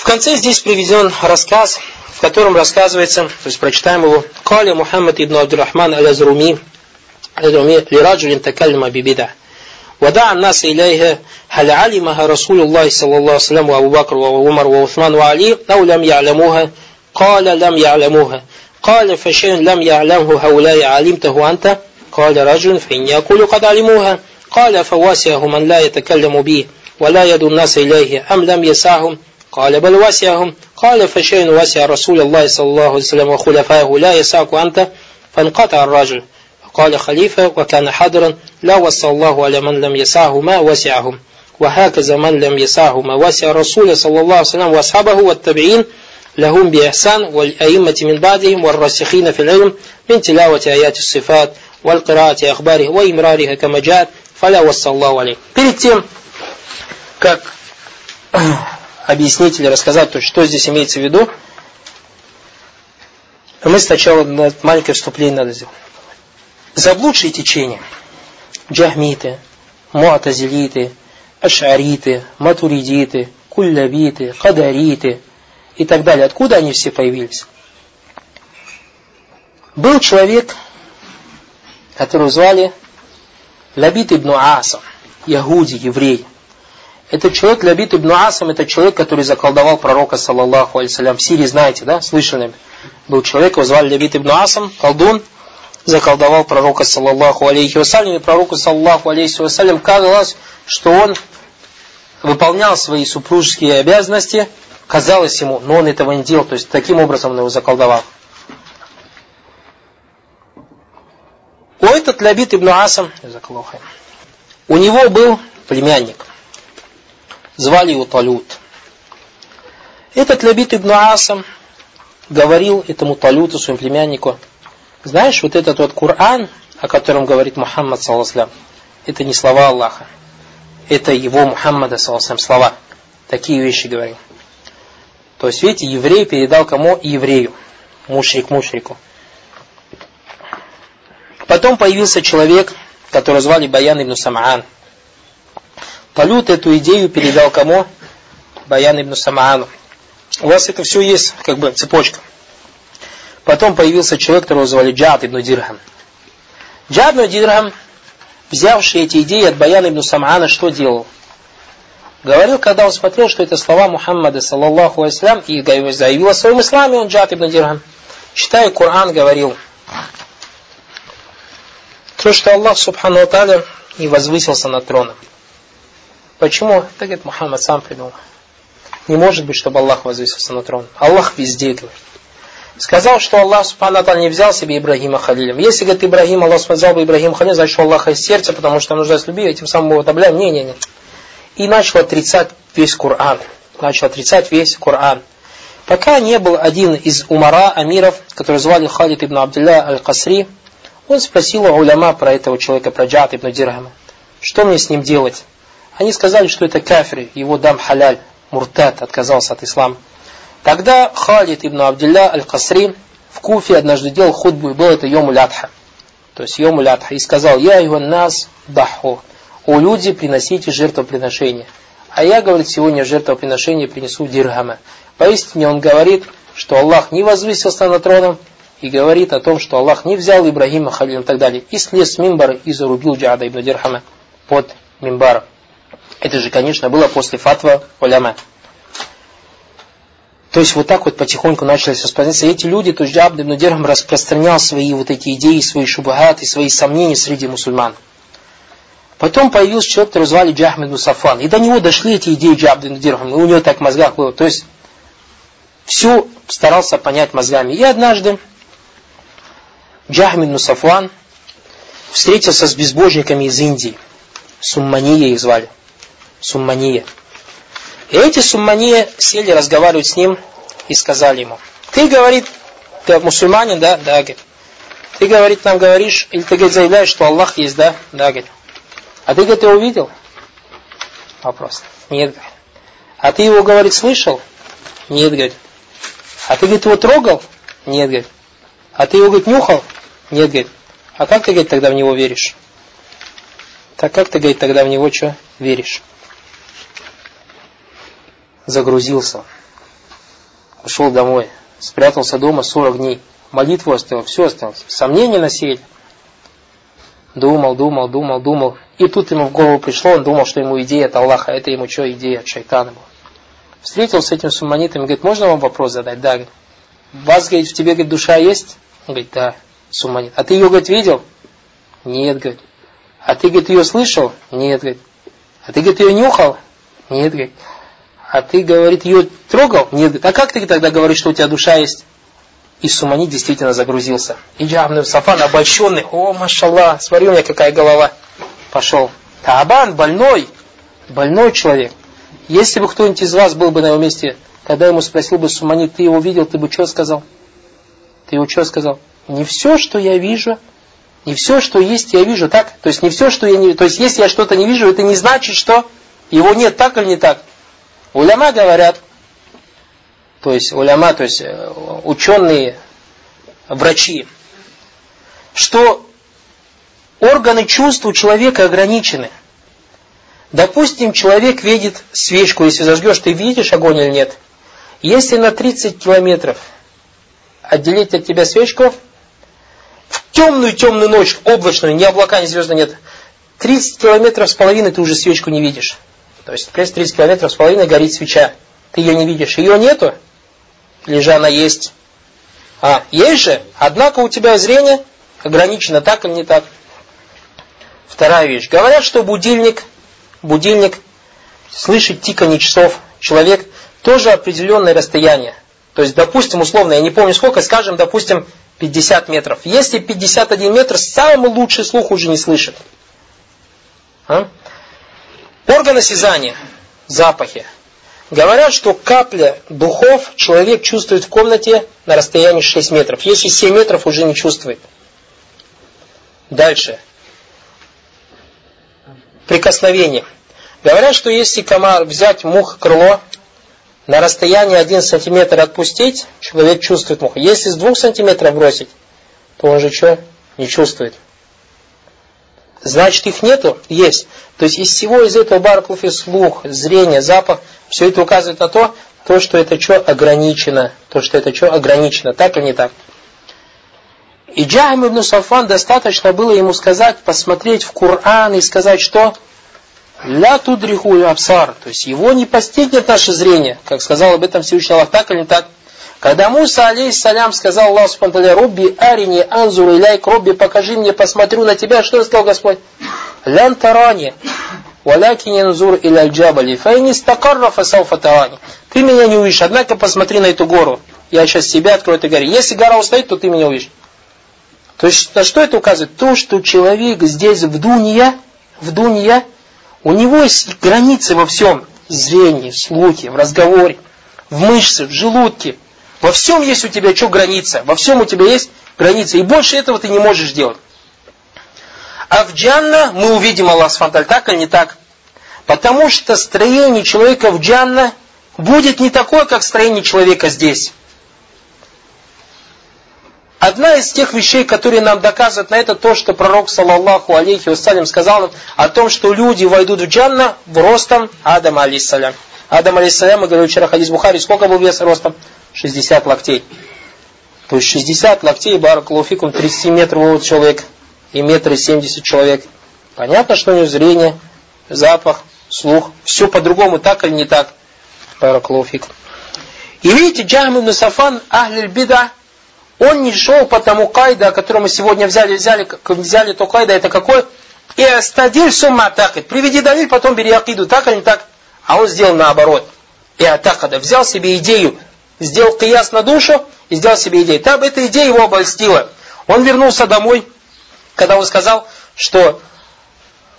В конце здесь приведен рассказ, в котором рассказывается, то есть прочитаем его, «Каля Мухаммад ибн Абдурахман аль-Азруми, لرجل تكلم ببدع ودعا الناس إليها هل علمها رسول الله صلى الله عليه وسلم وأبو بكر وعمر وعثمان وعلي أو لم يعلموها قال لم يعلموها قال فشيء لم يعلمه هؤلاء علمته أنت قال رجل فإني أقول قد علموها قال فواسعه من لا يتكلم به ولا يدعو الناس إليه أم لم يسعهم قال بل وسعهم قال فشيء وسع رسول الله صلى الله عليه وسلم وخلفائه لا يسعك أنت فانقطع الرجل قال خليفة وكان حضرا لا وصى الله على من لم يسعه ما وسعهم وهكذا من لم يسعه ما وسع الرسول صلى الله عليه وسلم وأصحابه والتابعين لهم بإحسان والأئمة من بعدهم والراسخين في العلم من تلاوة آيات الصفات والقراءة أخباره وإمرارها كما جاءت فلا وصى الله عليه Перед тем, как объяснить или рассказать, то, что здесь имеется в виду, мы сначала маленькое вступление надо сделать. Заблудшие течения, джахмиты, муатазилиты, ашариты, матуридиты, куллабиты, кадариты и так далее. Откуда они все появились? Был человек, которого звали Лабид ибн Асам, يهودي, еврей. Этот человек, Лабид ибн Асам, это человек, который заколдовал пророка, صلى الله عليه وسلم. В Сирии, знаете, да, слышали? Был человек, его звали Лабид ибн Асам, колдун, заколдовал пророка, صلى الله عليه وسلم, и пророку, صلى الله عليه وسلم, казалось, что он выполнял свои супружеские обязанности, казалось ему, но он этого не делал, то есть таким образом он его заколдовал. У этот Лабит ибн Асам, у него был племянник, звали его Талют. Этот Лабит ибн Асам говорил этому Талюту, своему племяннику, знаешь, вот этот вот Коран, о котором говорит Мухаммад, салласлам, это не слова Аллаха, это его Мухаммада, салласлам, слова. Такие вещи говорил. То есть, видите, еврей передал кому? Еврею. Мушрик мушрику. Потом появился человек, которого звали Баян ибн Самаан. Талют эту идею передал кому? Баян ибн Самаану. У вас это все есть, как бы, цепочка. Потом появился человек, которого звали Джад ибн Дирхам. Джад ибн Дирхам, взявший эти идеи от Баяна ибн Самаана, что делал? Говорил, когда он смотрел, что это слова Мухаммада, صلى الله عليه وسلم, и заявил о своем исламе, он Джад ибн Дирхам. Читая Коран, говорил, то, что Аллах, سبحانه وتعالى, и возвысился над троном. Почему? Это, говорит, Мухаммад сам придумал. Не может быть, чтобы Аллах возвысился на трон. Аллах везде, говорит. Сказал, что Аллах Субхану не взял себе Ибрагима Халилем. Если, говорит, Ибрагим, Аллах взял бы Ибрагим Халилем, значит, что Аллах из сердца, потому что нуждается в любви, этим самым его отобляем. Не, не, не. И начал отрицать весь Коран. Начал отрицать весь Коран. Пока не был один из умара, амиров, который звали Халид ибн Абдилля аль-Касри, он спросил у уляма про этого человека, про Джат ибн Дирхама. Что мне с ним делать? Они сказали, что это кафир, его дам халяль, муртат, отказался от ислама. Тогда Халид ибн Абдилля аль-Касри в Куфе однажды делал худбу, и был это Йому Лятха. То есть Йому Лятха. И сказал, я его нас даху. О люди, приносите жертвоприношение. А я, говорит, сегодня жертвоприношение принесу дирхама. Поистине он говорит, что Аллах не возвысился над троном, и говорит о том, что Аллах не взял Ибрагима Халилем и так далее. И слез с мимбара и зарубил Джада ибн Дирхама под мимбаром. Это же, конечно, было после фатва уляма. То есть вот так вот потихоньку начались распространяться. Эти люди, то есть Джад ибн Дирхам распространял свои вот эти идеи, свои шубахаты, свои сомнения среди мусульман. Потом появился человек, который звали Джахм ибн Сафван. И до него дошли эти идеи Джад ибн Дирхам. И у него так в мозгах было. То есть все старался понять мозгами. И однажды Джахмид ибн Сафан встретился с безбожниками из Индии. Суммания их звали. Суммания. И эти суммания сели разговаривать с ним и сказали ему, ты, говорит, ты мусульманин, да? Да, говорит. Ты, говорит, нам говоришь, или ты, говорит, заявляешь, что Аллах есть, да? Да, говорит. А ты, говорит, его видел? Вопрос. Нет, говорит. А ты его, говорит, слышал? Нет, говорит. А ты, говорит, его трогал? Нет, говорит. А ты его, говорит, нюхал? Нет, говорит. А как ты, говорит, тогда в него веришь? Так как ты, говорит, тогда в него что веришь? Загрузился. ушел домой, спрятался дома 40 дней, молитву оставил, все осталось, сомнения насеяли. Думал, думал, думал, думал. И тут ему в голову пришло, он думал, что ему идея от Аллаха, а это ему что, идея от шайтана была. Встретился с этим сумманитом и говорит, можно вам вопрос задать? Да. Говорит, вас, говорит, в тебе, говорит, душа есть? Он говорит, да, сумманит. А ты ее, говорит, видел? Нет, говорит. А ты, говорит, ее слышал? Нет, говорит. А ты, говорит, ее нюхал? Нет, говорит. А ты, говорит, ее трогал? Нет. А как ты тогда говоришь, что у тебя душа есть? И Суманит действительно загрузился. И Джабн Сафан обольщенный. О, машаллах, смотри у меня какая голова. Пошел. Таабан больной. Больной человек. Если бы кто-нибудь из вас был бы на его месте, когда ему спросил бы Суманит, ты его видел, ты бы что сказал? Ты его что сказал? Не все, что я вижу, не все, что есть, я вижу, так? То есть не все, что я не То есть если я что-то не вижу, это не значит, что его нет, так или не так? Уляма говорят, то есть уляма, то есть э, ученые, врачи, что органы чувств у человека ограничены. Допустим, человек видит свечку, если зажгешь, ты видишь огонь или нет? Если на 30 километров отделить от тебя свечку, в темную-темную ночь, облачную, ни облака, ни звезды нет, 30 километров с половиной ты уже свечку не видишь. То есть, 30 километров с половиной горит свеча. Ты ее не видишь. Ее нету, или же она есть? А, есть же, однако у тебя зрение ограничено так или не так. Вторая вещь. Говорят, что будильник, будильник слышит тиканье часов. Человек тоже определенное расстояние. То есть, допустим, условно, я не помню сколько, скажем, допустим, 50 метров. Если 51 метр, самый лучший слух уже не слышит. А? Органы осязания, запахи. Говорят, что капля духов человек чувствует в комнате на расстоянии 6 метров. Если 7 метров, уже не чувствует. Дальше. Прикосновение. Говорят, что если комар взять мух крыло, на расстоянии 1 сантиметр отпустить, человек чувствует муху. Если с 2 сантиметров бросить, то он же что? Не чувствует. Значит, их нету? Есть. То есть из всего из этого баракуфи слух, зрение, запах, все это указывает на то, то, что это что ограничено. То, что это что ограничено. Так или не так? И Джахим ибн Сафан достаточно было ему сказать, посмотреть в Коран и сказать, что ля тудриху абсар, то есть его не постигнет наше зрение, как сказал об этом Всевышний Аллах, так или не так. Когда Муса, алейхиссалям, сказал Аллаху Субтитры, Робби арини анзур иляйк, Робби, покажи мне, посмотрю на тебя, что сказал Господь? Лян тарани, валякин янзур иля джабали, файни стакарра фасауфа тарани. Ты меня не увидишь, однако посмотри на эту гору. Я сейчас себя открою этой горе. Если гора устоит, то ты меня увидишь. То есть, на что это указывает? То, что человек здесь в дунья, в дунья, у него есть границы во всем. В зрении, в слухе, в разговоре, в мышце, в желудке, во всем есть у тебя что граница? Во всем у тебя есть граница. И больше этого ты не можешь делать. А в джанна мы увидим Аллах Сфанталь, так или не так? Потому что строение человека в джанна будет не такое, как строение человека здесь. Одна из тех вещей, которые нам доказывают на это, то, что пророк, саллаллаху алейхи вассалям, сказал о том, что люди войдут в джанна в ростом Адама, алейхиссалям. Адам, алейхиссалям, мы говорили вчера, хадис Бухари, сколько был вес ростом? 60 локтей. То есть 60 локтей, баракулуфикум, 37 метров человек и метр 70 человек. Понятно, что у него зрение, запах, слух, все по-другому, так или не так. Баракулуфикум. И видите, Джахм ибн Сафан, Ахлиль Бида, он не шел по тому кайда, который мы сегодня взяли, взяли, взяли то кайда, это какой? И астадиль сумма атакет. Приведи далиль, потом бери акиду, так или не так? А он сделал наоборот. И атакада, взял себе идею, сделал кияс на душу и сделал себе идею. Там эта идея его обольстила. Он вернулся домой, когда он сказал, что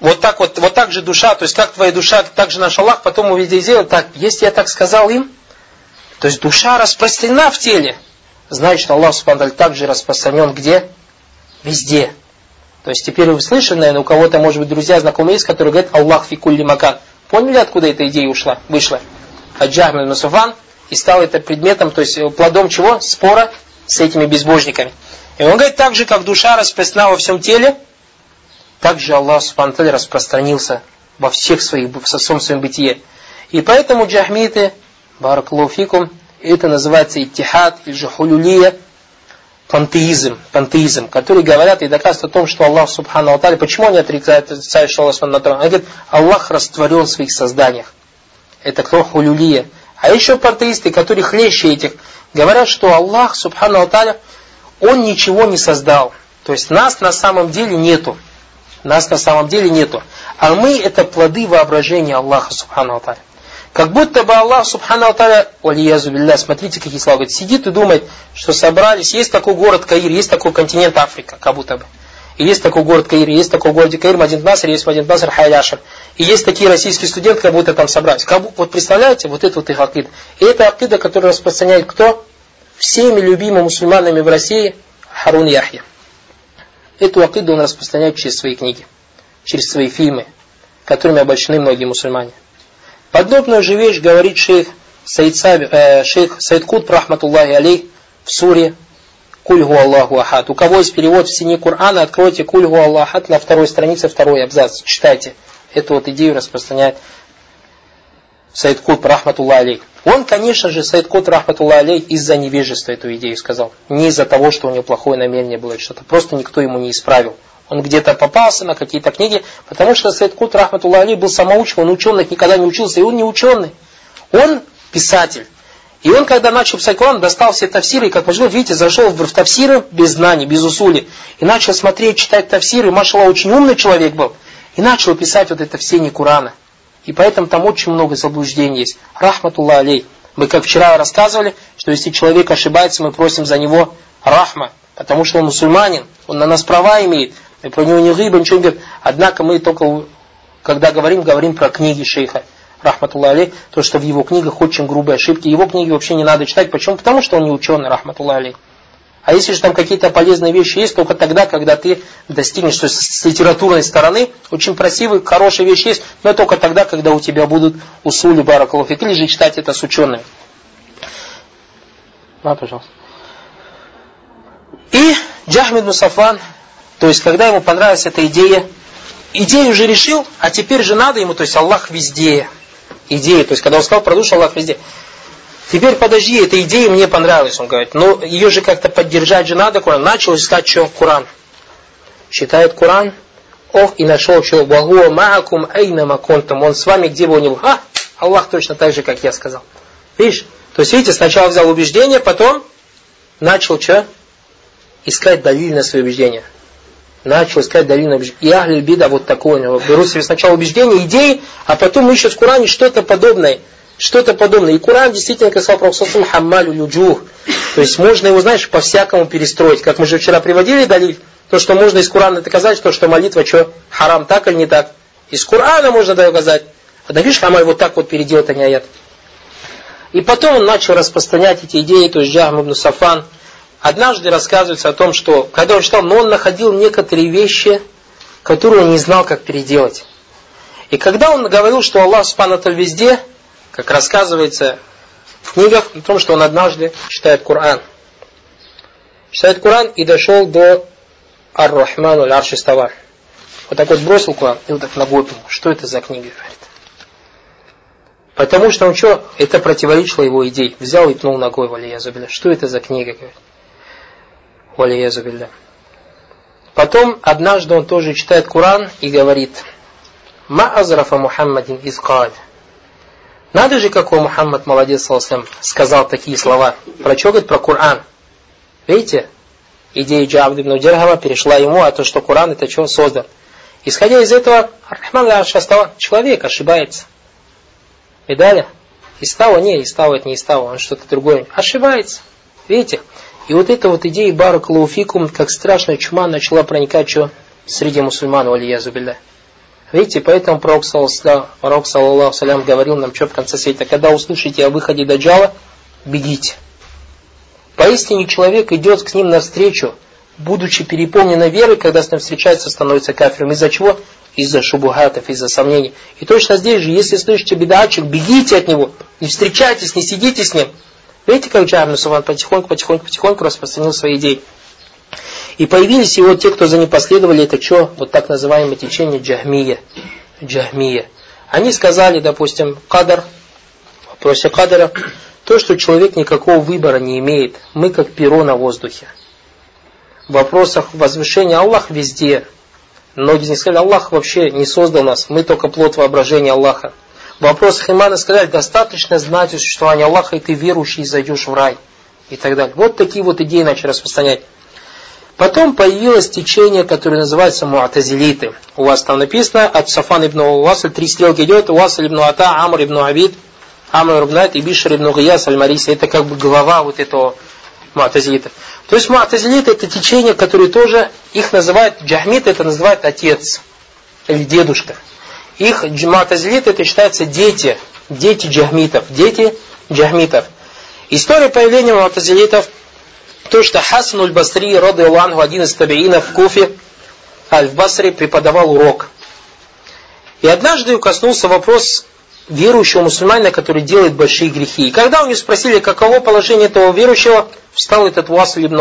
вот так вот, вот так же душа, то есть как твоя душа, так же наш Аллах, потом увидел сделал, так, если я так сказал им, то есть душа распространена в теле, значит Аллах Субхану также распространен где? Везде. То есть теперь вы слышали, наверное, у кого-то, может быть, друзья, знакомые есть, которые говорят Аллах фикулли макан. Поняли, откуда эта идея ушла, вышла? Аджахм ибн Суфан и стал это предметом, то есть плодом чего? Спора с этими безбожниками. И он говорит, так же, как душа распространена во всем теле, так же Аллах Субхану распространился во всех своих, во всем своем бытие. И поэтому джахмиты, баракалуфикум, Это называется иттихад или же хулюлия, пантеизм, пантеизм, которые говорят и доказывают о том, что Аллах Субхану Атали, почему они отрицают, отрицают что Аллах на трон? Они говорят, Аллах растворен в своих созданиях. Это кто хулюлия. А еще пантеисты, которые хлеще этих, говорят, что Аллах Субхану Атали, Он ничего не создал. То есть нас на самом деле нету. Нас на самом деле нету. А мы это плоды воображения Аллаха Субхану Аталя. Как будто бы Аллах Субхану Аталя, валиязу билля, смотрите, какие слова, говорит, сидит и думает, что собрались, есть такой город Каир, есть такой континент Африка, как будто бы. И есть такой город Каир, есть такой город Каир, Мадин Наср, есть Мадин Наср, Хайляшер. И есть такие российские студенты, как будто там собрались. Как, вот представляете, вот это вот их акида. И это акида, которую распространяет кто? Всеми любимыми мусульманами в России Харун Яхья. Эту акиду он распространяет через свои книги, через свои фильмы, которыми обольщены многие мусульмане. Подобную же вещь говорит шейх Саид, Саби, э, шейх Саид Кут, рахматуллахи алей, в суре Кульгу Аллаху Ахад. У кого есть перевод в сине Корана, откройте Кульгу Аллаху Ахад на второй странице, второй абзац. Читайте. Эту вот идею распространяет Саид Кут, рахматуллах алей. Он, конечно же, Сайд Кот Рахматулла Алей из-за невежества эту идею сказал. Не из-за того, что у него плохое намерение было что-то. Просто никто ему не исправил. Он где-то попался на какие-то книги, потому что Сайд Кут Рахматулла Алей был самоучим, он ученых никогда не учился, и он не ученый. Он писатель. И он, когда начал писать Коран, достал все тафсиры, и, как вы видите, зашел в тафсиры без знаний, без усули, и начал смотреть, читать тафсиры, Машала очень умный человек был, и начал писать вот это все не Курана. И поэтому там очень много заблуждений есть. Рахматуллах алей. Мы как вчера рассказывали, что если человек ошибается, мы просим за него рахма. Потому что он мусульманин, он на нас права имеет. Мы про него не гиба, ничего не говорим. Однако мы только, когда говорим, говорим про книги шейха. Рахматуллах алей, то, что в его книгах очень грубые ошибки. Его книги вообще не надо читать. Почему? Потому что он не ученый, рахматуллах алей. А если же там какие-то полезные вещи есть, только тогда, когда ты достигнешь, то есть с литературной стороны, очень красивые, хорошие вещи есть, но только тогда, когда у тебя будут усули баракалуфик, или же читать это с учеными. На, пожалуйста. И Джахмид Мусафан, то есть когда ему понравилась эта идея, идею уже решил, а теперь же надо ему, то есть Аллах везде. Идея, то есть когда он сказал про душу, Аллах везде. Теперь подожди, эта идея мне понравилась, он говорит. Но «Ну, ее же как-то поддержать же надо, Коран. Начал искать, что Коран. Читает Коран, ох, и нашел, что «Вагуа маакум айна маконтум». Он с вами, где бы он ни был. А, Аллах точно так же, как я сказал. Видишь? То есть, видите, сначала взял убеждение, потом начал что? Искать далиль на свои убеждения. Начал искать далиль на убеждения. И ахлиль бида вот такое у него. Берут себе сначала убеждения, идеи, а потом ищут в Коране что-то подобное – что-то подобное. И Коран действительно, как сказал Пророк хаммалю люджух. То есть можно его, знаешь, по-всякому перестроить. Как мы же вчера приводили далиль, то, что можно из Корана доказать, то, что молитва, что, харам так или не так. Из Корана можно доказать. А да видишь, хамаль вот так вот переделать, а не аят. И потом он начал распространять эти идеи, то есть Джахм Сафан. Однажды рассказывается о том, что, когда он читал, но он находил некоторые вещи, которые он не знал, как переделать. И когда он говорил, что Аллах Субхану везде, как рассказывается в книгах, о том, что он однажды читает Коран. Читает Коран и дошел до Ар-Рахману Аль-Арши Вот так вот бросил Коран и вот так ногой пнул. Что это за книга, говорит. Потому что он что, это противоречило его идее. Взял и пнул ногой, валиязубилля. Что это за книга, говорит. Потом однажды он тоже читает Коран и говорит, Ма азрафа Мухаммадин изкаль. Надо же, какой Мухаммад молодец, саллаху сказал такие слова. Про что говорит? Про Коран. Видите? Идея Джабд ибн Дирхама перешла ему, а то, что Коран это что он создан. Исходя из этого, Рахман человек ошибается. Видали? Истава не, Истава это не Истава, он что-то другое. Ошибается. Видите? И вот эта вот идея Баракалуфикум, как страшная чума, начала проникать что? Среди мусульман, валиязу билля. Видите, поэтому пророк, пророк саллаллаху салям, говорил нам, что в конце света, когда услышите о выходе Даджала, бегите. Поистине человек идет к ним навстречу, будучи переполненной верой, когда с ним встречается, становится кафиром. Из-за чего? Из-за шубухатов, из-за сомнений. И точно здесь же, если слышите бедачек, бегите от него, не встречайтесь, не сидите с ним. Видите, как Джамну Суван потихоньку, потихоньку, потихоньку распространил свои идеи. И появились его те, кто за ним последовали, это что? Вот так называемое течение Джахмия. Джахмия. Они сказали, допустим, кадр, в вопросе кадра, То, что человек никакого выбора не имеет. Мы как перо на воздухе. В вопросах возвышения Аллах везде. Многие них сказали, Аллах вообще не создал нас, мы только плод воображения Аллаха. В вопросах имана сказали, достаточно знать о существовании Аллаха, и ты верующий, зайдешь в рай. И так далее. Вот такие вот идеи начали распространять. Потом появилось течение, которое называется муатазилиты. У вас там написано, от Сафан ибн Уасль, три стрелки идет, Уасль ибн Ата, Амр ибн Абид, Амр ибн Айт и Бишр ибн Гияс аль-Мариса. Это как бы глава вот этого муатазилитов. То есть муатазилиты это течение, которое тоже, их называют, джахмит это называют отец или дедушка. Их муатазилиты это считается дети, дети джахмитов, дети джахмитов. История появления муатазилитов – то, что Хасан аль-Басри, роды Аллаху, один из табиинов в Куфе, аль-Басри преподавал урок. И однажды коснулся вопрос верующего мусульманина, который делает большие грехи. И когда у него спросили, каково положение этого верующего, встал этот Василь ибн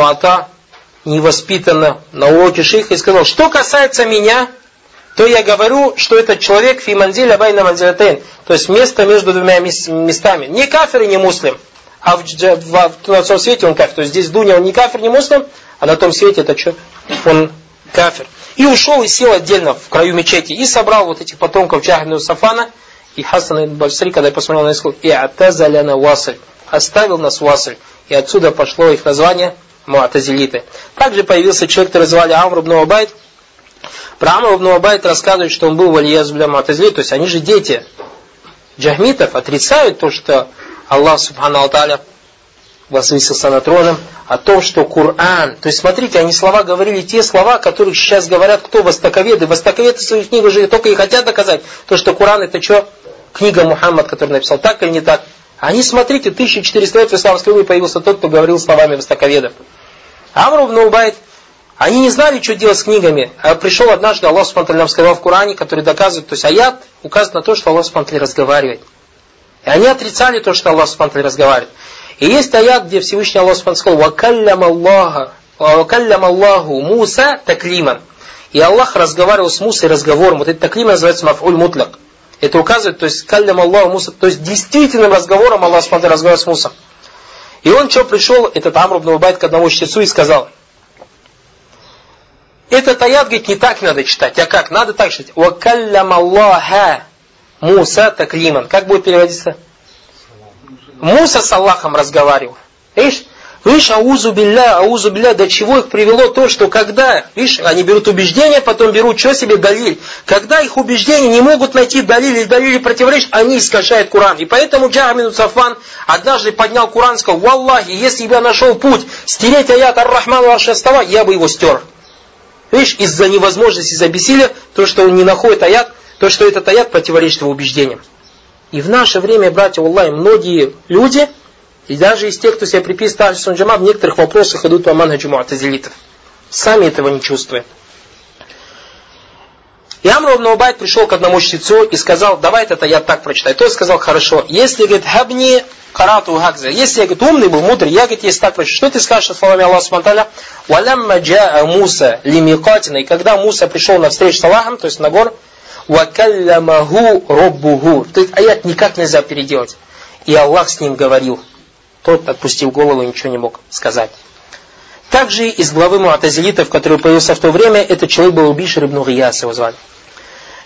невоспитанно, на уроке шейха и сказал, что касается меня, то я говорю, что этот человек фиманзиля байна манзилатейн, то есть место между двумя местами. Не кафир и не муслим а в, в, в, на том свете он кафир. То есть здесь в Дуне он не кафир, не муслим, а на том свете это что? Он кафир. И ушел и сел отдельно в краю мечети. И собрал вот этих потомков Джахбина Сафана. И Хасан ибн Басри, когда я посмотрел на исход, и атазаляна васль. Оставил нас васль. И отсюда пошло их название Муатазилиты. Также появился человек, который звали Амр Абайд. Про Амр ибн рассказывает, что он был валиязу для Муатазилит. То есть они же дети джахмитов отрицают то, что Аллах Субхану Алталя возвысился на троном, о том, что Коран, то есть смотрите, они слова говорили те слова, которых сейчас говорят кто? Востоковеды. Востоковеды в своих книгах уже только и хотят доказать, то, что Коран это что? Книга Мухаммад, который написал, так или не так. Они, смотрите, 1400 лет в исламской уме появился тот, кто говорил словами востоковедов. Амру ibn Убайд, они не знали, что делать с книгами. А пришел однажды Аллах Субхану нам сказал в Коране, который доказывает, то есть аят указывает на то, что Аллах Субхану разговаривает. И они отрицали то, что Аллах Субхану разговаривает. И есть аят, где Всевышний Аллах Субхану сказал, «Вакаллям Аллаха, вакаллям Аллаху Муса таклиман». И Аллах разговаривал с Мусой разговором. Вот этот таклим называется мафуль мутлак. Это указывает, то есть каллям Аллаху Муса, то есть действительным разговором Аллах Субхану разговаривал с Мусой. И он что пришел, этот Амр ибн Убайт к одному чтецу и сказал, этот аят, говорит, не так надо читать, а как? Надо так читать. «Вакаллям Аллаха Муса таклиман. Как будет переводиться? Муса с Аллахом разговаривал. Видишь? Видишь, аузу билля, аузу билля, до чего их привело то, что когда, видишь, они берут убеждения, потом берут что себе далиль. Когда их убеждения не могут найти далиль или далиль противоречит, они искажают Куран. И поэтому Джахмин Сафан однажды поднял Куран и сказал, Валлахи, если бы я нашел путь стереть аят Ар-Рахман Ар-Шастава, я бы его стер. Видишь, из-за невозможности, из-за бессилия, то, что он не находит аят, то, что этот аят противоречит его убеждениям. И в наше время, братья Аллах, многие люди, и даже из тех, кто себя приписывает Ахлисун Джама, в некоторых вопросах идут по манхаджу муатазилитов. Сами этого не чувствуют. И Амр ибн пришел к одному чтецу и сказал, давай это я так прочитаю. Тот сказал, хорошо, если, говорит, хабни Карату Хакза. Если я говорит, умный был, мудрый, я говорит, если так прочитаю, что ты скажешь со словами Аллаха Субтитры? Валямма джаа Муса лимикатина. И когда Муса пришел на встречу с Аллахом, то есть на гор, вакаллямаху роббуху. То есть аят никак нельзя переделать. И Аллах с ним говорил. Тот, отпустил голову, ничего не мог сказать. Также из главы Муатазилитов, который появился в то время, этот человек был Убишир ибн Гияс, его звали.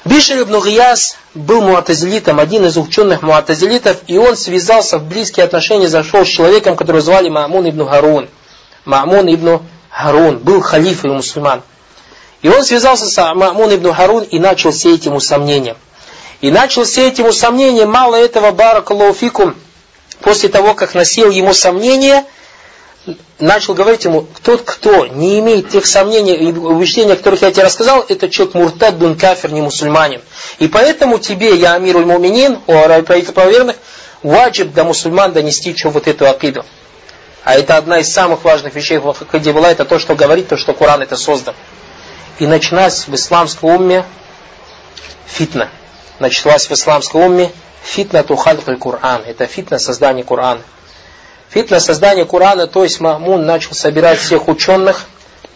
Бишер ибн Гияс был муатазилитом, один из ученых муатазилитов, и он связался в близкие отношения, зашел с человеком, которого звали Маамун ибн Харун. Маамун ибн Харун был халифой у мусульман. И он связался с Мамун ибн Харун и начал сеять ему сомнения. И начал сеять ему сомнения, мало этого, баракаллаху после того, как насел ему сомнения, начал говорить ему, тот, кто не имеет тех сомнений и убеждений, о которых я тебе рассказал, это человек муртад дун кафир, не мусульманин. И поэтому тебе, я амируль муминин, о правитель правоверных, ваджиб до мусульман донести что вот эту акиду. А это одна из самых важных вещей в Акиде была, это то, что говорит, то, что Коран это создан. И началась в исламской умме фитна. Началась в исламской умме фитна тухалькаль Кур'ан. Это фитна создания Кур'ана. Фитна создания Кур'ана, то есть Мамун начал собирать всех ученых,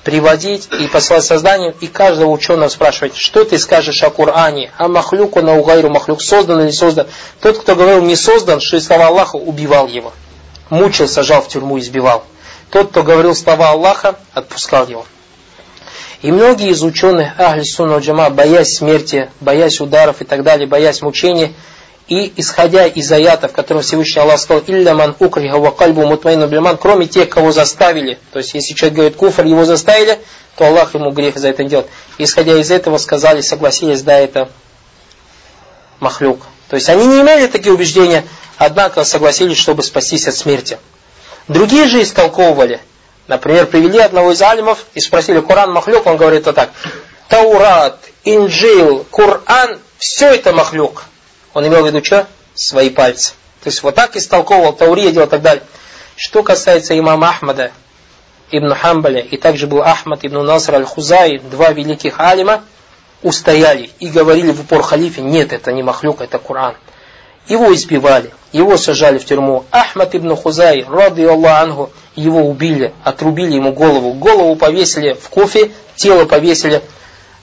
приводить и послать созданию, и каждого ученого спрашивать, что ты скажешь о Коране, а махлюку на угайру махлюк, создан или создан. Тот, кто говорил не создан, что слова Аллаха, убивал его. мучил, сажал в тюрьму, избивал. Тот, кто говорил слова Аллаха, отпускал его. И многие из ученых Ахли Сунна Джама, боясь смерти, боясь ударов и так далее, боясь мучений, и исходя из аятов, в Всевышний Аллах сказал, «Илля ман укриха ва кальбу мутмайну блиман», кроме тех, кого заставили, то есть если человек говорит куфр, его заставили, то Аллах ему грех за это делает. Исходя из этого сказали, согласились, да, это махлюк. То есть они не имели такие убеждения, однако согласились, чтобы спастись от смерти. Другие же истолковывали. Например, привели одного из алимов и спросили, Коран махлюк, он говорит вот так. Таурат, Инджил, Коран, все это махлюк. Он имел в виду что? Свои пальцы. То есть вот так истолковывал, Таурия делал и так далее. Что касается имама Ахмада, Ибн Хамбаля, и также был Ахмад ибн Наср аль-Хузай, два великих алима, устояли и говорили в упор халифе, нет, это не Махлюк, это Коран. Его избивали, его сажали в тюрьму. Ахмад ибн Хузай, рады Аллах ангу, его убили, отрубили ему голову. Голову повесили в кофе, тело повесили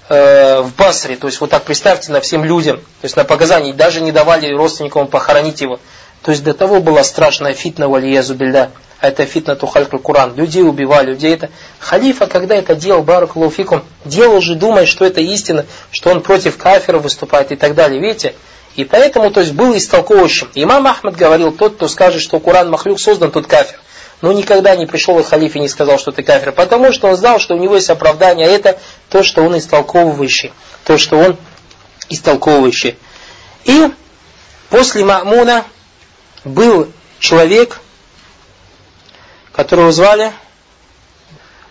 э, в Басре. То есть вот так представьте на всем людям, то есть на показании, даже не давали родственникам похоронить его. То есть до того была страшная фитна валиязу билля. А это фитна тухалькаль Куран. Людей убивали, людей это. Халифа, когда это делал, баракалуфикум, делал же, думая, что это истина, что он против кафира выступает и так далее. Видите? И поэтому, то есть, был истолковывающим. Имам Ахмад говорил, тот, кто скажет, что Куран Махлюк создан, тот кафир. Но никогда не пришел к халифе и не сказал, что ты кафир. Потому что он знал, что у него есть оправдание. А это то, что он истолковывающий. То, что он истолковывающий. И после Ма'муна был человек, которого звали...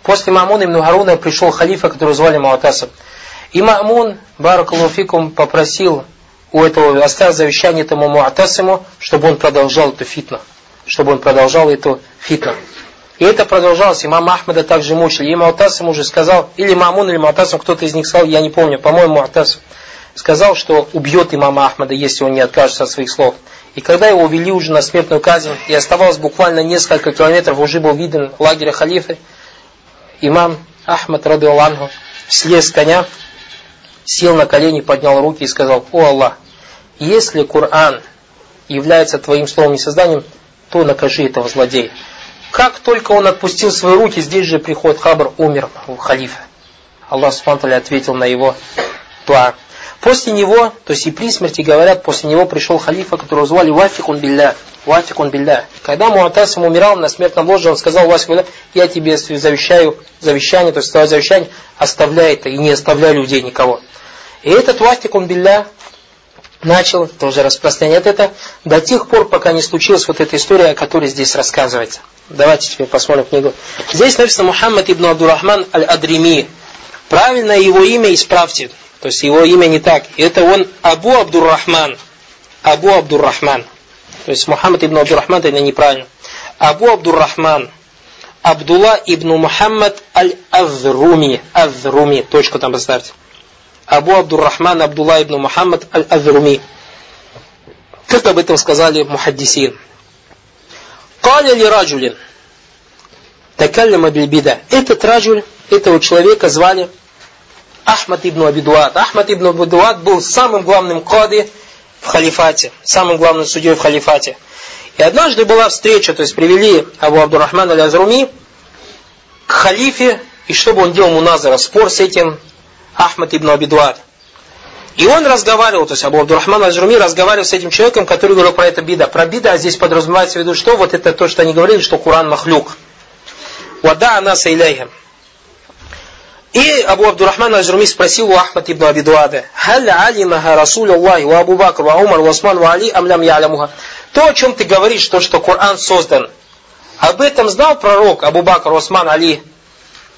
После Ма'муна ибн Харуна пришел халифа, которого звали Муатасаб. И Ма'мун, Баракалуфикум, попросил у этого, оставил завещание этому Муатасиму, чтобы он продолжал эту фитну. Чтобы он продолжал эту фитну. И это продолжалось. Имам Ахмада также мучили. И Муатасим уже сказал, или Мамун, или Муатасим, кто-то из них сказал, я не помню, по-моему, Муатасим, сказал, что убьет имама Ахмада, если он не откажется от своих слов. И когда его увели уже на смертную казнь, и оставалось буквально несколько километров, уже был виден лагерь халифы, имам Ахмад, рады Аллаху, слез с коня, сел на колени, поднял руки и сказал, «О Аллах, если Коран является твоим словом и созданием, то накажи этого злодея». Как только он отпустил свои руки, здесь же приходит Хабр, умер халифа. Аллах Субтитры ответил на его туа. После него, то есть и при смерти говорят, после него пришел халифа, которого звали Вафикун Билля. Вафикун Билля. Когда Муатасим умирал на смертном ложе, он сказал Вафикун Билля, я тебе завещаю завещание, то есть твое завещание, оставляй это и не оставляй людей никого. И этот Вафикун Билля начал тоже распространять это до тех пор, пока не случилась вот эта история, о которой здесь рассказывается. Давайте теперь посмотрим книгу. Здесь написано Мухаммад ибн Абдурахман аль-Адрими. Правильное его имя исправьте. То есть его имя не так. Это он Абу Абдуррахман. Абу Абдуррахман. То есть Мухаммад ибн Абдуррахман это неправильно. Абу Абдуррахман. Абдулла ибн Мухаммад аль-Азруми. Азруми. Точку там поставьте. Абу Абдуррахман Абдулла ибн Мухаммад аль-Азруми. Как об этом сказали мухаддисин. Каля ли раджулин. Такаллама бильбида. Этот раджуль, этого человека звали Ахмад ибн Абидуат. Ахмад ибн Абидуат был самым главным кади в халифате, самым главным судьей в халифате. И однажды была встреча, то есть привели Абу Абдуррахман аль-Азруми к халифе, и чтобы он делал муназара, спор с этим Ахмад ибн Абидуат. И он разговаривал, то есть Абу Абдуррахман аль-Азруми разговаривал с этим человеком, который говорил про это бида. Про бида а здесь подразумевается в виду, что вот это то, что они говорили, что Куран махлюк. Вада анаса илейхам. И Абу Абдуррахман Азруми спросил у Ахмад ибн Абидуада, «Халь алимаха Расул Аллахи, ва Абу Бакр, ва Умар, ва Осман, ва Али, амлям ялямуха». То, о чем ты говоришь, то, что Коран создан, об этом знал пророк Абу Бакр, Осман, Али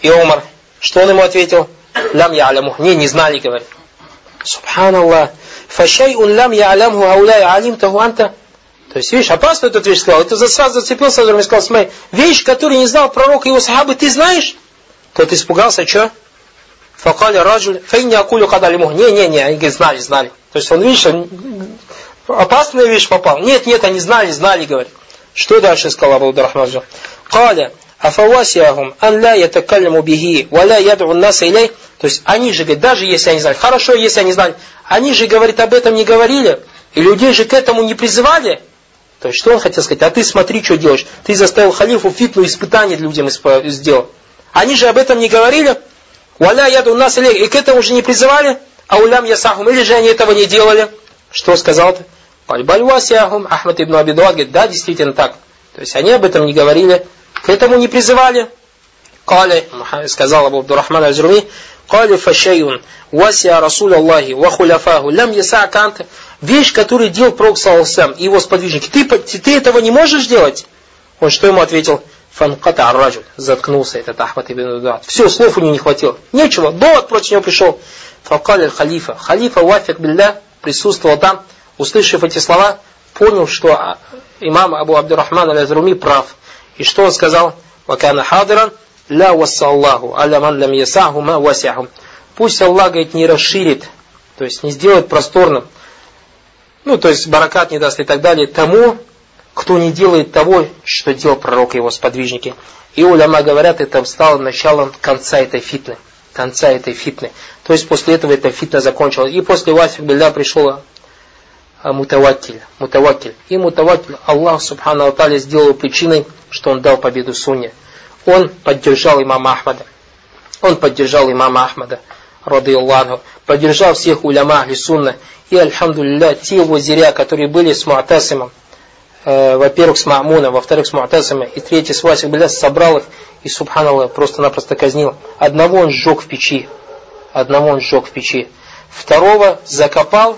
и Умар? Что он ему ответил? Лям яляму. Не, не знали, говорит. Субханаллах. Фашайун лям яляму ауляй алим таху анта. То есть, видишь, опасно этот вещь сказал. Это сразу зацепился, и сказал, смотри, вещь, которую не знал пророк и его сахабы, ты знаешь? Тот испугался, что? Факаля раджуль, фейни акулю кадалиму. Не, не, не, они знали, знали. То есть он, видишь, он, опасная вещь попал. Нет, нет, они знали, знали, говорит. Что дальше сказал Абу Абдурахман? Каля, афавасиахум ан ла ятакаляму бихи, ва ла яд'у наса илей. То есть они же, говорят, даже если они знали, хорошо, если они знали, они же, говорит, об этом не говорили, и людей же к этому не призывали. То есть, что он хотел сказать? А ты смотри, что делаешь. Ты заставил халифу фитну испытание людям сделал. Они же об этом не говорили. Валя яду нас и к этому же не призывали. А улям ясахум. Или же они этого не делали. Что сказал ты? Бальбальвасяхум. Ахмад ибн Абидуад говорит, да, действительно так. То есть, они об этом не говорили. К этому не призывали. Кали, сказал Абу Абдурахман Азруми, Кали фашайун, вася Расул Аллахи, ва хуляфаху, лям яса канта. Вещь, которую делал Пророк Саласам и его сподвижники. Ты, ты этого не можешь делать? Он что ему ответил? Фанката арраджу. Заткнулся этот Ахмад ибн Дуат. Все, слов у него не хватило. Нечего. Довод против него пришел. Факаль халифа. Халифа Вафик Билля присутствовал там, услышав эти слова, понял, что имам Абу Абдурахман аль-Азруми прав. И что он сказал? Вакана хадиран, ля вассаллаху, аля ман лям ясаху ма васяхум. Пусть Аллах, говорит, не расширит, то есть не сделает просторным, ну, то есть баракат не даст и так далее, тому, кто не делает того, что делал пророк и его сподвижники. И уляма говорят, это стало началом конца этой фитны. Конца этой фитны. То есть после этого эта фитна закончилась. И после Васик Билля пришел а, мутавакиль. мутавакиль. И мутавакиль Аллах Субхану Аталя сделал причиной, что он дал победу Сунне. Он поддержал имама Ахмада. Он поддержал имама Ахмада, роды Аллаху. Поддержал всех уляма Ахли Сунна. И, альхамдулилля, те его зиря, которые были с Муатасимом, э, во-первых, с Маамуном, во-вторых, с Муатасимом, и третий с Васик Беляс, собрал их и, субханаллах, просто-напросто казнил. Одного он сжег в печи. Одного он сжег в печи. Второго закопал,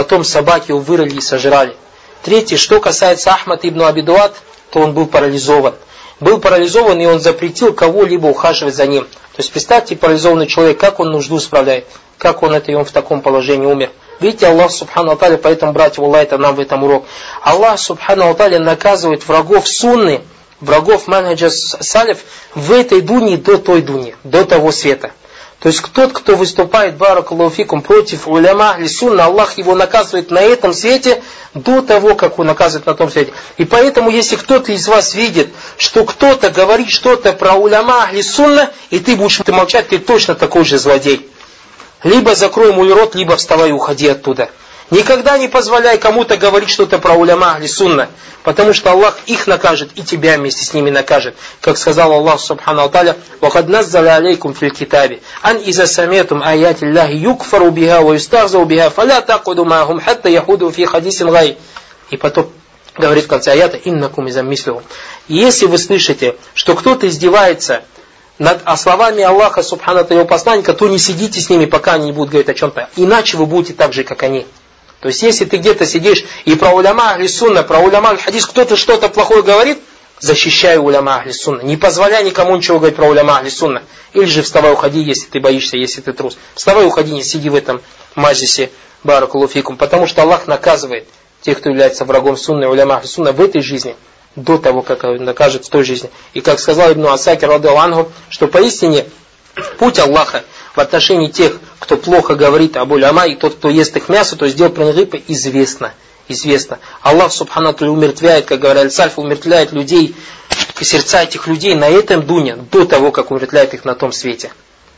потом собаки его вырыли и сожрали. Третий, что касается Ахмад ибн Абидуат, то он был парализован. Был парализован, и он запретил кого-либо ухаживать за ним. То есть представьте, парализованный человек, как он нужду справляет, как он это и он в таком положении умер. Видите, Аллах Субхану Аталя, поэтому, братья, Аллах, это нам в этом урок. Аллах Субхану Аталя наказывает врагов сунны, врагов манхаджа салиф в этой дуне до той дуни, до того света. То есть тот, кто выступает, баракалуфикум, против уляма или сунна, Аллах его наказывает на этом свете до того, как он наказывает на том свете. И поэтому, если кто-то из вас видит, что кто-то говорит что-то про уляма или сунна, и ты будешь молчать, ты точно такой же злодей. Либо закрой мой рот, либо вставай и уходи оттуда. Никогда не позволяй кому-то говорить что-то про уляма или сунна, потому что Аллах их накажет и тебя вместе с ними накажет. Как сказал Аллах Субхану Аталя, «Вахад наззаля алейкум фил китаби, ан иза саметум аяти Аллахи юкфару биха ва юстахзау биха, фаля такуду махум хатта яхуду фи хадисин гай». И потом говорит в конце аята, «Иннакум изам мислю». Если вы слышите, что кто-то издевается над а словами Аллаха, Субхану Аталя, его посланника, то не сидите с ними, пока они не будут говорить о чем-то. Иначе вы будете так же, как они. То есть, если ты где-то сидишь и про уляма ахли сунна, про уляма хадис кто-то что-то плохое говорит, защищай уляма ахли сунна. Не позволяй никому ничего говорить про уляма ахли сунна. Или же вставай, уходи, если ты боишься, если ты трус. Вставай, уходи, не сиди в этом мазисе баракулуфикум. Потому что Аллах наказывает тех, кто является врагом сунны, уляма ахли сунна в этой жизни, до того, как он накажет в той жизни. И как сказал Ибн Асакир, Ангу, что поистине путь Аллаха в отношении тех, кто плохо говорит об уляма, и тот, кто ест их мясо, то есть делает про известно. Известно. Аллах, субхану умертвяет, как говорят сальф, умертвляет людей, сердца этих людей на этом дуне, до того, как умертвляет их на том свете.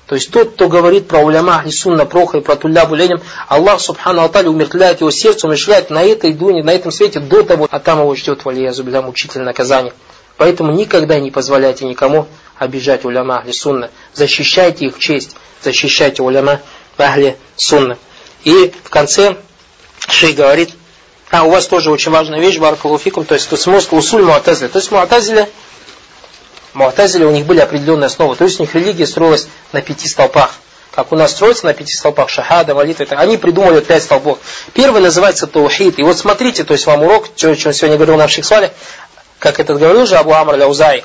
То есть тот, кто говорит про уляма, и сунна, проха и про тулля буленем, Аллах, субхану алтали, умертвляет его сердце, умерщвляет на этой дуне, на этом свете до того, а там его ждет валия зубля мучительное наказание. Поэтому никогда не позволяйте никому обижать уляма ахли сунна. Защищайте их честь, защищайте уляма ахли сунна. И в конце шей говорит, а у вас тоже очень важная вещь, баракалуфикум, то есть тут смысл усуль муатазля. То есть муатазля, муатазля у них были определенные основы, то есть у них религия строилась на пяти столпах. Как у нас строится на пяти столпах, шахада, молитва, это, они придумали пять столбов. Первый называется таухид. И вот смотрите, то есть вам урок, что, что сегодня говорил на Шихсвале, как этот говорил же Абу Амр Ляузай,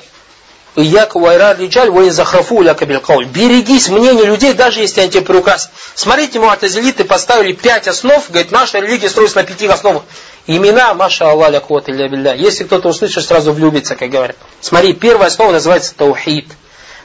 Ияк вайра лиджаль вай захрафу ляка билкауль. Берегись мнения людей, даже если они тебе приказ. Смотрите, муатазилиты поставили пять основ, говорит, наша религия строится на пяти основах. Имена, маша Аллах ля квот билля. Если кто-то услышит, сразу влюбится, как говорят. Смотри, первая основа называется таухид.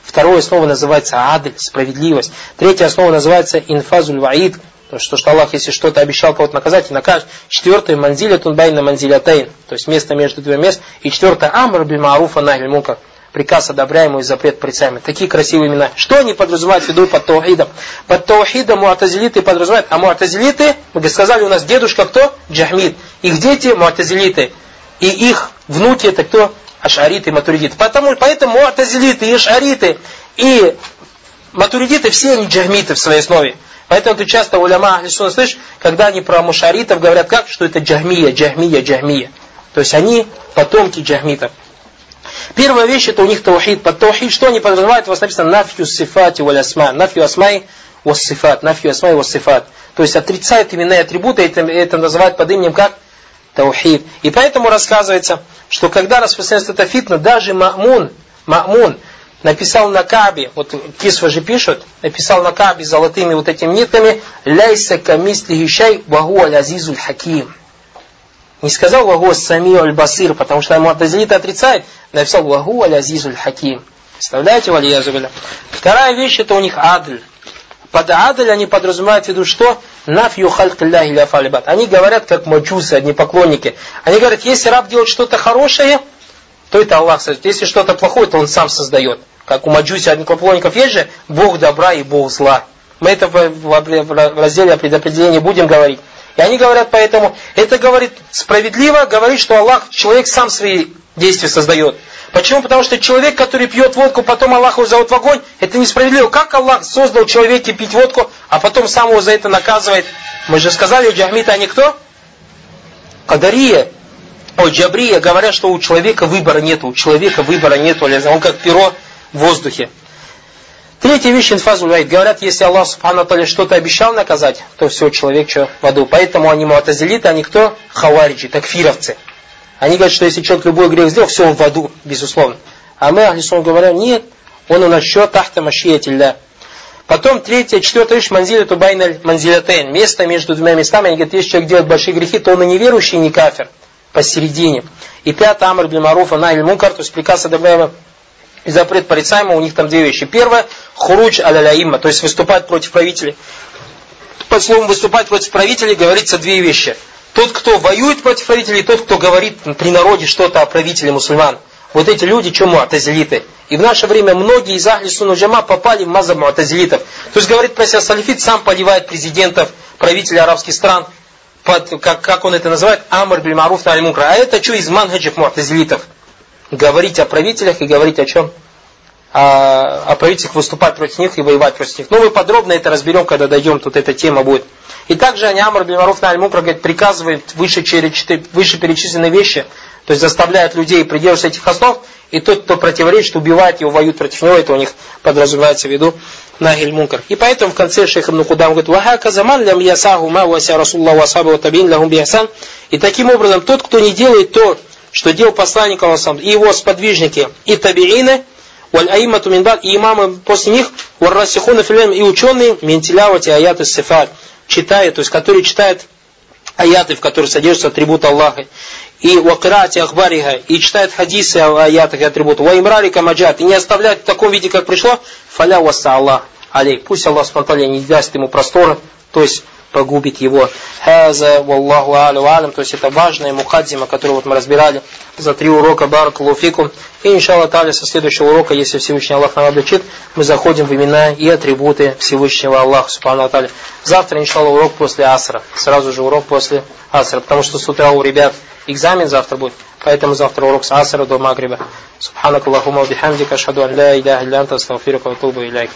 Второе основа называется адль, справедливость. Третья основа называется инфазуль ваид, то, что, что Аллах, если что-то обещал кого-то наказать, и накажет. Четвертое, манзиля тунбайна манзилятейн, то есть место между двумя мест. И четвертое, амр биль маруфа нахиль мункар, приказ одобряемый и запрет порицаемый. Такие красивые имена. Что они подразумевают в виду под таухидом? Под таухидом муатазилиты подразумевают, а муатазилиты, мы сказали, у нас дедушка кто? Джахмид. Их дети муатазилиты. И их внуки это кто? Ашариты и матуридиты. Потому, поэтому муатазилиты и ашариты и матуридиты все они джахмиты в своей основе. Поэтому ты часто уляма Ахлисуна слышишь, когда они про мушаритов говорят как, что это джахмия, джахмия, джахмия. То есть они потомки джахмитов. Первая вещь это у них таухид. Под таухид что они подразумевают? У вас написано нафью сифати валь асма. Нафью асмай вас сифат. Нафью асмай вас сифат. То есть отрицают именные атрибуты, это, это называют под именем как? Таухид. И поэтому рассказывается, что когда распространяется эта фитна, даже Ма'мун, Ма'мун написал на Кабе, вот Кисва же пишут, написал на Кабе золотыми вот этими нитками, «Ляйса камисли гишай вагу аль-азизуль хаким». Не сказал «Вагу сами аль-басир», потому что Муатазилита отрицает, написал «Вагу аль-азизуль хаким». Представляете, валиязубиля? Вторая вещь, это у них адль. Под адль они подразумевают в виду что? Нафью халькилляхи ля фалибат. Они говорят, как маджусы, одни поклонники. Они говорят, если раб делает что-то хорошее, то это Аллах создает. Если что-то плохое, то он сам создает. Как у маджуси одних поклонников есть же Бог добра и Бог зла. Мы это в разделе предопределения будем говорить. И они говорят поэтому, это говорит справедливо, говорит, что Аллах, человек сам свои действия создает. Почему? Потому что человек, который пьет водку, потом Аллах его зовут в огонь, это несправедливо. Как Аллах создал человека пить водку, а потом сам его за это наказывает? Мы же сказали, у Джахмита они кто? Кадария. О, Джабрия говорят, что у человека выбора нет, у человека выбора нет, он как перо в воздухе. Третья вещь, инфазу Говорят, если Аллах Субхану что-то обещал наказать, то все, человек что в аду. Поэтому они муатазилиты, они кто? Хавариджи, такфировцы. Они говорят, что если человек любой грех сделал, все, он в аду, безусловно. А мы, Ахлисон, говорим, нет, он у нас еще тахта машиятилля. Потом третья, четвертая вещь, манзиля тубайналь манзилятейн. Место между двумя местами. Они говорят, если человек делает большие грехи, то он и неверующий, и не кафир. Посередине. И пятое, амр маруфа, найль мункар, то есть приказ одобряемый и запрет порицаемого, у них там две вещи. Первое, хуруч аляляима, то есть выступать против правителей. Под словом выступать против правителей говорится две вещи – тот, кто воюет против правителей, тот, кто говорит при народе что-то о правителе мусульман. Вот эти люди, чему атазилиты. И в наше время многие из Ахли Сунну Джама попали в мазаб муатазилитов. То есть говорит про себя салифит, сам поливает президентов, правителей арабских стран, под, как, как он это называет, Амр биль Маруф на. А это что из манхаджев муатазилитов? Говорить о правителях и говорить о чем? О, о правителях, выступать против них и воевать против них. Ну, мы подробно это разберем, когда дойдем, тут эта тема будет. И также они Амр бин Маруф на Аль-Мукра говорит, приказывает выше, выше перечисленные вещи, то есть заставляет людей придерживаться этих основ, и тот, кто противоречит, убивает его, воюет против него, это у них подразумевается в виду Нахиль Мункар. И поэтому в конце шейх Ибн Кудам говорит, «Ваха заман лям ясаху ма вася Расуллах васаба ва табин лахум бихсан». И таким образом, тот, кто не делает то, что делал посланник Аллахам, и его сподвижники, и табиины, валь аимату минбад, и имамы после них, валь расихуна и ученые, ментилявати аяты сифат читает, то есть который читает аяты, в которых содержатся атрибуты Аллаха, и вакирати ахбариха, и читает хадисы о аятах и атрибутах, ва имрари камаджат, и не оставляет в таком виде, как пришло, фаля васа Аллах алей. Пусть Аллах спонтанно не даст ему простора, то есть погубит его. Хаза, валлаху алю алям, то есть это важная мухадзима, которую вот мы разбирали за три урока баракалуфикум. И иншаллах таля со следующего урока, если Всевышний Аллах нам облегчит, мы заходим в имена и атрибуты Всевышнего Аллаха, субхану таля. Завтра, иншаллах, урок после асра. Сразу же урок после асра, потому что с утра у ребят экзамен завтра будет. Поэтому завтра урок с асра до магриба. Субханак Аллахума бихамдика, ашхаду ан ля иляха илля анта, астагфирука ва.